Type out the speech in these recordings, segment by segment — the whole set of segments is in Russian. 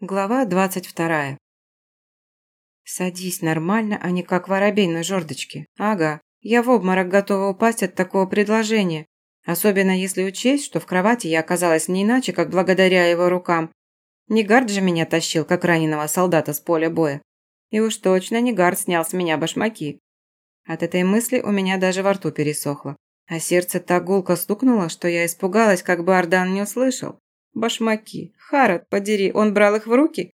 Глава двадцать вторая. Садись нормально, а не как воробей на жердочке. Ага, я в обморок готова упасть от такого предложения. Особенно если учесть, что в кровати я оказалась не иначе, как благодаря его рукам. Не гард же меня тащил, как раненого солдата с поля боя. И уж точно не гард снял с меня башмаки. От этой мысли у меня даже во рту пересохло. А сердце так гулко стукнуло, что я испугалась, как бы Ардан не услышал. Башмаки. Харат, подери, он брал их в руки?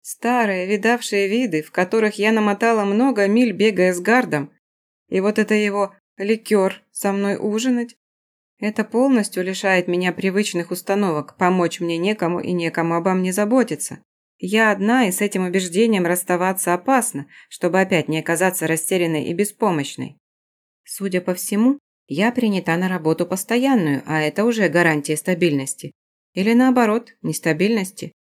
Старые, видавшие виды, в которых я намотала много миль, бегая с гардом. И вот это его ликер со мной ужинать. Это полностью лишает меня привычных установок, помочь мне некому и некому обо мне заботиться. Я одна, и с этим убеждением расставаться опасно, чтобы опять не оказаться растерянной и беспомощной. Судя по всему, я принята на работу постоянную, а это уже гарантия стабильности. Или наоборот, нестабильности.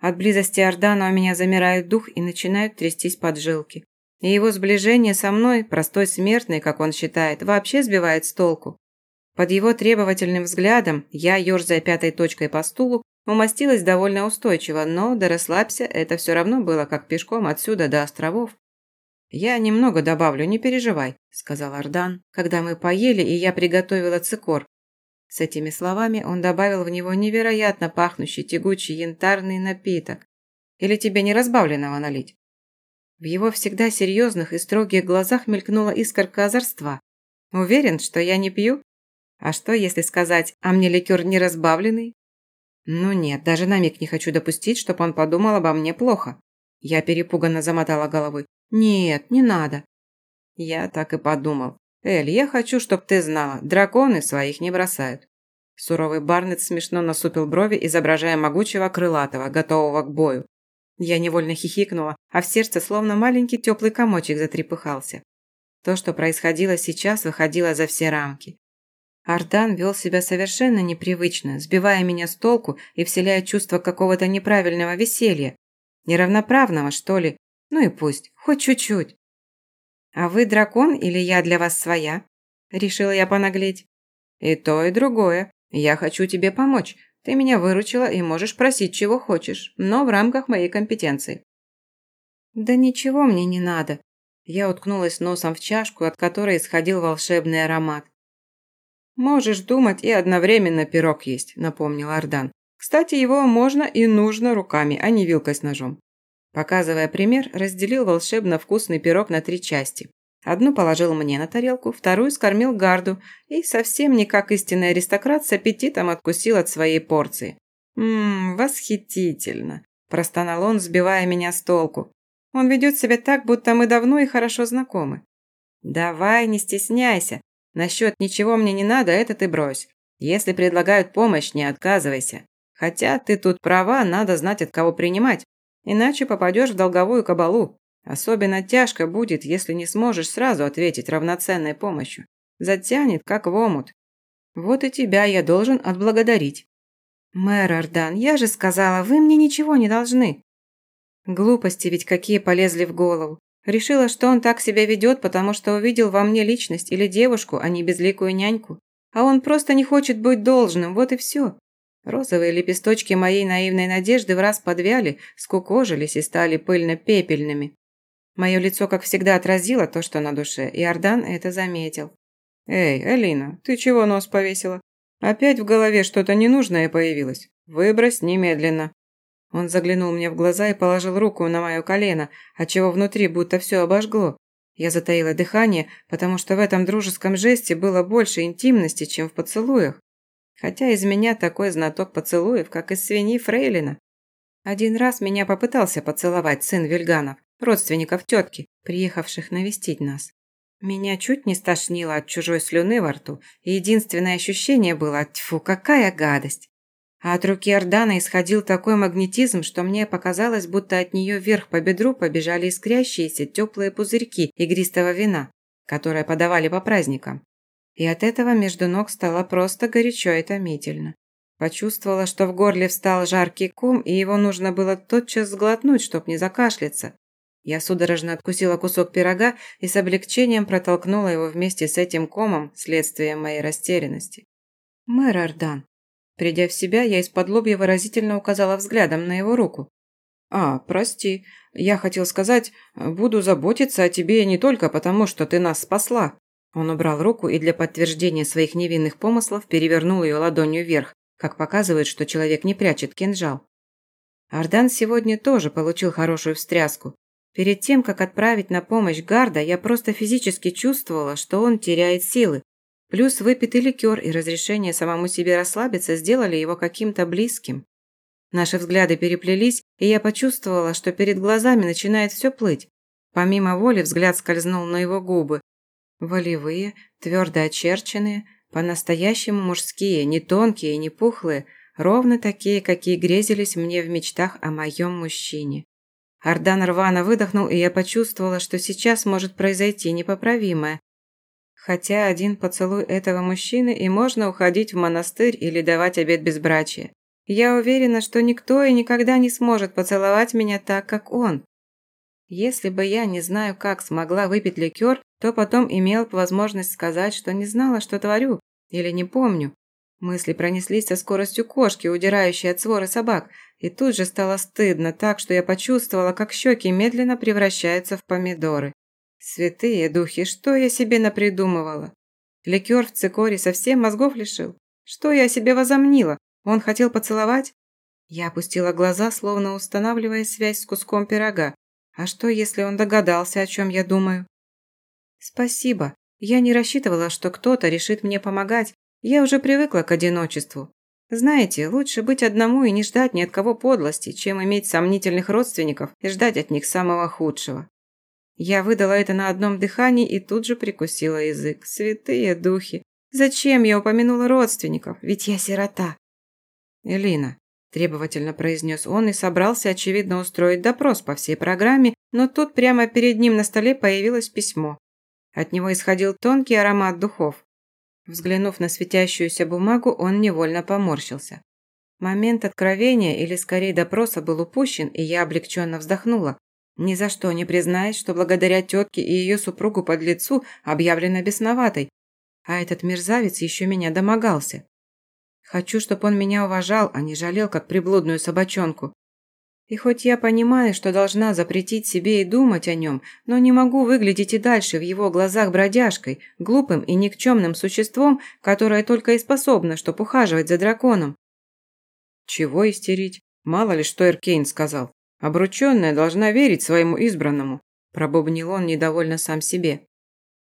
От близости Ордана у меня замирает дух и начинают трястись поджилки. И его сближение со мной, простой смертный, как он считает, вообще сбивает с толку. Под его требовательным взглядом я, ерзая пятой точкой по стулу, умостилась довольно устойчиво, но, да расслабься, это все равно было как пешком отсюда до островов. «Я немного добавлю, не переживай», – сказал Ардан, когда мы поели, и я приготовила цикор, с этими словами он добавил в него невероятно пахнущий тягучий янтарный напиток. Или тебе не разбавленного налить? В его всегда серьезных и строгих глазах мелькнула искорка озорства. Уверен, что я не пью? А что, если сказать, а мне ликер не разбавленный? Ну нет, даже на миг не хочу допустить, чтобы он подумал обо мне плохо. Я перепуганно замотала головой. Нет, не надо. Я так и подумал. «Эль, я хочу, чтобы ты знала, драконы своих не бросают». Суровый Барнет смешно насупил брови, изображая могучего крылатого, готового к бою. Я невольно хихикнула, а в сердце словно маленький теплый комочек затрепыхался. То, что происходило сейчас, выходило за все рамки. Ардан вел себя совершенно непривычно, сбивая меня с толку и вселяя чувство какого-то неправильного веселья. Неравноправного, что ли? Ну и пусть, хоть чуть-чуть. «А вы дракон или я для вас своя?» Решила я понаглеть. «И то, и другое. Я хочу тебе помочь. Ты меня выручила и можешь просить, чего хочешь, но в рамках моей компетенции». «Да ничего мне не надо». Я уткнулась носом в чашку, от которой исходил волшебный аромат. «Можешь думать и одновременно пирог есть», – напомнил Ардан. «Кстати, его можно и нужно руками, а не вилкой с ножом. Показывая пример, разделил волшебно вкусный пирог на три части. Одну положил мне на тарелку, вторую скормил гарду и, совсем не как истинный аристократ, с аппетитом откусил от своей порции. «Ммм, восхитительно!» – простонал он, сбивая меня с толку. «Он ведет себя так, будто мы давно и хорошо знакомы». «Давай, не стесняйся. Насчет ничего мне не надо, это ты брось. Если предлагают помощь, не отказывайся. Хотя ты тут права, надо знать, от кого принимать. Иначе попадешь в долговую кабалу. Особенно тяжко будет, если не сможешь сразу ответить равноценной помощью. Затянет, как в омут. Вот и тебя я должен отблагодарить. Мэр Ардан, я же сказала, вы мне ничего не должны. Глупости ведь какие полезли в голову. Решила, что он так себя ведет, потому что увидел во мне личность или девушку, а не безликую няньку. А он просто не хочет быть должным, вот и все. Розовые лепесточки моей наивной надежды в раз подвяли, скукожились и стали пыльно-пепельными. Мое лицо, как всегда, отразило то, что на душе, и Ардан это заметил. «Эй, Алина, ты чего нос повесила? Опять в голове что-то ненужное появилось? Выбрось немедленно». Он заглянул мне в глаза и положил руку на мое колено, отчего внутри будто все обожгло. Я затаила дыхание, потому что в этом дружеском жесте было больше интимности, чем в поцелуях. Хотя из меня такой знаток поцелуев, как из свиньи Фрейлина. Один раз меня попытался поцеловать сын Вильганов, родственников тетки, приехавших навестить нас. Меня чуть не стошнило от чужой слюны во рту, и единственное ощущение было «тьфу, какая гадость!». А от руки Ордана исходил такой магнетизм, что мне показалось, будто от нее вверх по бедру побежали искрящиеся теплые пузырьки игристого вина, которое подавали по праздникам. И от этого между ног стало просто горячо и томительно. Почувствовала, что в горле встал жаркий ком, и его нужно было тотчас сглотнуть, чтоб не закашляться. Я судорожно откусила кусок пирога и с облегчением протолкнула его вместе с этим комом, следствием моей растерянности. «Мэр Ардан». Придя в себя, я из-под лобья выразительно указала взглядом на его руку. А, прости. Я хотел сказать, буду заботиться о тебе не только потому, что ты нас спасла. Он убрал руку и для подтверждения своих невинных помыслов перевернул ее ладонью вверх, как показывает, что человек не прячет кинжал. Ардан сегодня тоже получил хорошую встряску. Перед тем, как отправить на помощь Гарда, я просто физически чувствовала, что он теряет силы. Плюс выпитый ликер и разрешение самому себе расслабиться сделали его каким-то близким. Наши взгляды переплелись, и я почувствовала, что перед глазами начинает все плыть. Помимо воли взгляд скользнул на его губы. Волевые, твердо очерченные, по-настоящему мужские, не тонкие, не пухлые, ровно такие, какие грезились мне в мечтах о моем мужчине. Ардан рвано выдохнул, и я почувствовала, что сейчас может произойти непоправимое. Хотя один поцелуй этого мужчины, и можно уходить в монастырь или давать обет безбрачия. Я уверена, что никто и никогда не сможет поцеловать меня так, как он. Если бы я не знаю, как смогла выпить ликер, то потом имел возможность сказать, что не знала, что творю, или не помню. Мысли пронеслись со скоростью кошки, удирающей от своры собак, и тут же стало стыдно так, что я почувствовала, как щеки медленно превращаются в помидоры. Святые духи, что я себе напридумывала? Ликер в цикоре совсем мозгов лишил? Что я себе возомнила? Он хотел поцеловать? Я опустила глаза, словно устанавливая связь с куском пирога. А что, если он догадался, о чем я думаю? Спасибо. Я не рассчитывала, что кто-то решит мне помогать. Я уже привыкла к одиночеству. Знаете, лучше быть одному и не ждать ни от кого подлости, чем иметь сомнительных родственников и ждать от них самого худшего. Я выдала это на одном дыхании и тут же прикусила язык. Святые духи! Зачем я упомянула родственников? Ведь я сирота. «Элина», – требовательно произнес он и собрался, очевидно, устроить допрос по всей программе, но тут прямо перед ним на столе появилось письмо. От него исходил тонкий аромат духов. Взглянув на светящуюся бумагу, он невольно поморщился. Момент откровения, или скорее допроса, был упущен, и я облегченно вздохнула. Ни за что не признаюсь, что благодаря тетке и ее супругу под лицу объявлена бесноватой. А этот мерзавец еще меня домогался. Хочу, чтобы он меня уважал, а не жалел, как приблудную собачонку. И хоть я понимаю, что должна запретить себе и думать о нем, но не могу выглядеть и дальше в его глазах бродяжкой, глупым и никчемным существом, которое только и способно, чтоб ухаживать за драконом. Чего истерить? Мало ли, что Эркейн сказал. Обрученная должна верить своему избранному, пробубнил он недовольно сам себе.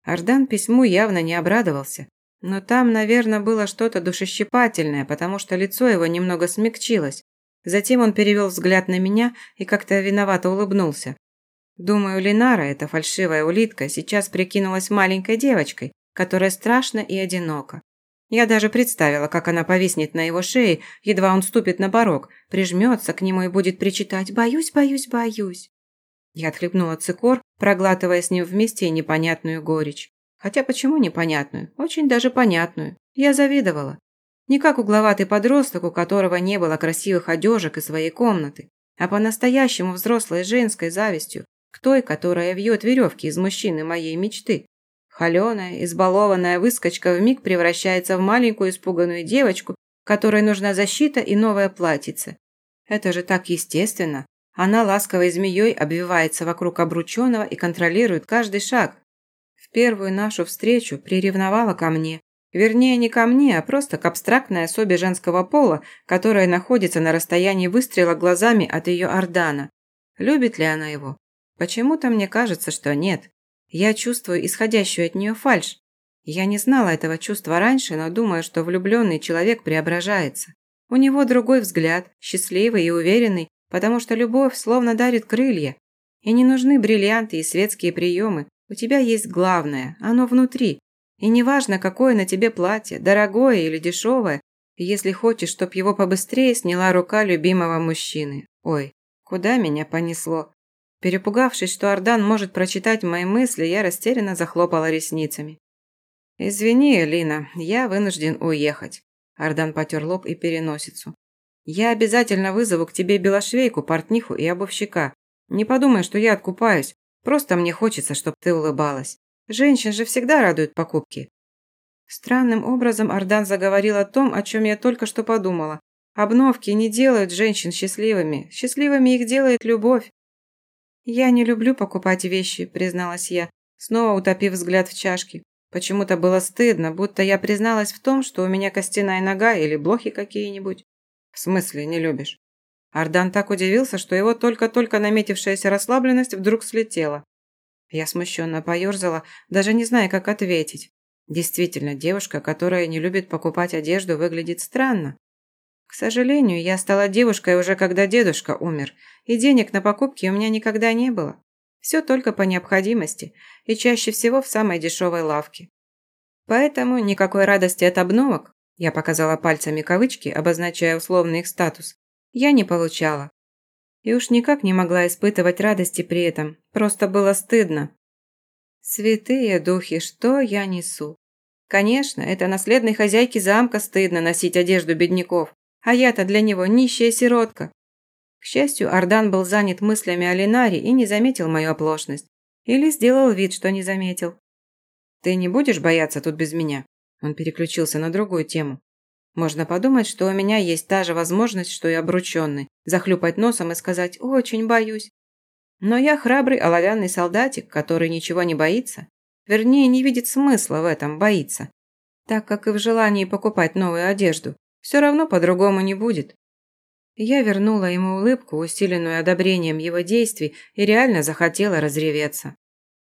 Ардан письму явно не обрадовался. Но там, наверное, было что-то душещипательное, потому что лицо его немного смягчилось. Затем он перевел взгляд на меня и как-то виновато улыбнулся. Думаю, Линара, эта фальшивая улитка, сейчас прикинулась маленькой девочкой, которая страшна и одинока. Я даже представила, как она повиснет на его шее, едва он ступит на порог, прижмется к нему и будет причитать «Боюсь, боюсь, боюсь». Я отхлебнула цикор, проглатывая с ним вместе непонятную горечь. Хотя почему непонятную? Очень даже понятную. Я завидовала. Не как угловатый подросток, у которого не было красивых одежек и своей комнаты, а по-настоящему взрослой женской завистью к той, которая вьет веревки из мужчины моей мечты. Холеная, избалованная выскочка вмиг превращается в маленькую испуганную девочку, которой нужна защита и новое платьице. Это же так естественно. Она ласковой змеей обвивается вокруг обрученного и контролирует каждый шаг, первую нашу встречу приревновала ко мне. Вернее, не ко мне, а просто к абстрактной особе женского пола, которая находится на расстоянии выстрела глазами от ее Ордана. Любит ли она его? Почему-то мне кажется, что нет. Я чувствую исходящую от нее фальшь. Я не знала этого чувства раньше, но думаю, что влюбленный человек преображается. У него другой взгляд, счастливый и уверенный, потому что любовь словно дарит крылья. И не нужны бриллианты и светские приемы, у тебя есть главное, оно внутри. И неважно, какое на тебе платье, дорогое или дешевое, если хочешь, чтоб его побыстрее сняла рука любимого мужчины. Ой, куда меня понесло? Перепугавшись, что Ардан может прочитать мои мысли, я растерянно захлопала ресницами. «Извини, Лина, я вынужден уехать». Ардан потер лоб и переносицу. «Я обязательно вызову к тебе белошвейку, портниху и обувщика. Не подумай, что я откупаюсь. Просто мне хочется, чтобы ты улыбалась. Женщин же всегда радуют покупки». Странным образом Ардан заговорил о том, о чем я только что подумала, Обновки не делают женщин счастливыми. Счастливыми их делает любовь. «Я не люблю покупать вещи», – призналась я, снова утопив взгляд в чашке. Почему-то было стыдно, будто я призналась в том, что у меня костяная нога или блохи какие-нибудь. В смысле, не любишь? Ардан так удивился, что его только-только наметившаяся расслабленность вдруг слетела. Я смущенно поерзала, даже не зная, как ответить. Действительно, девушка, которая не любит покупать одежду, выглядит странно. К сожалению, я стала девушкой уже когда дедушка умер, и денег на покупки у меня никогда не было. Все только по необходимости, и чаще всего в самой дешевой лавке. Поэтому никакой радости от обновок, я показала пальцами кавычки, обозначая условный их статус, я не получала. И уж никак не могла испытывать радости при этом, просто было стыдно. Святые духи, что я несу? Конечно, это наследной хозяйке замка стыдно носить одежду бедняков, а я-то для него нищая сиротка. К счастью, Ардан был занят мыслями о Ленаре и не заметил мою оплошность. Или сделал вид, что не заметил. «Ты не будешь бояться тут без меня?» Он переключился на другую тему. Можно подумать, что у меня есть та же возможность, что и обрученный, захлюпать носом и сказать «очень боюсь». Но я храбрый оловянный солдатик, который ничего не боится. Вернее, не видит смысла в этом боится. Так как и в желании покупать новую одежду. Все равно по-другому не будет. Я вернула ему улыбку, усиленную одобрением его действий, и реально захотела разреветься.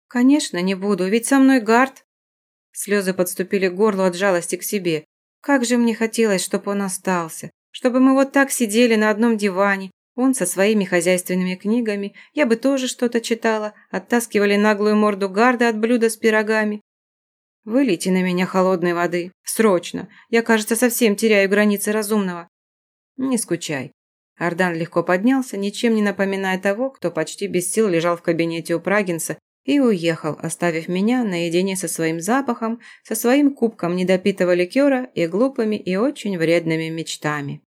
«Конечно, не буду, ведь со мной Гард». Слезы подступили к горлу от жалости к себе. Как же мне хотелось, чтобы он остался, чтобы мы вот так сидели на одном диване, он со своими хозяйственными книгами, я бы тоже что-то читала, оттаскивали наглую морду гарда от блюда с пирогами. Вылейте на меня холодной воды, срочно, я, кажется, совсем теряю границы разумного. Не скучай. Ардан легко поднялся, ничем не напоминая того, кто почти без сил лежал в кабинете у Прагинса и уехал, оставив меня наедине со своим запахом, со своим кубком недопитого ликера и глупыми и очень вредными мечтами.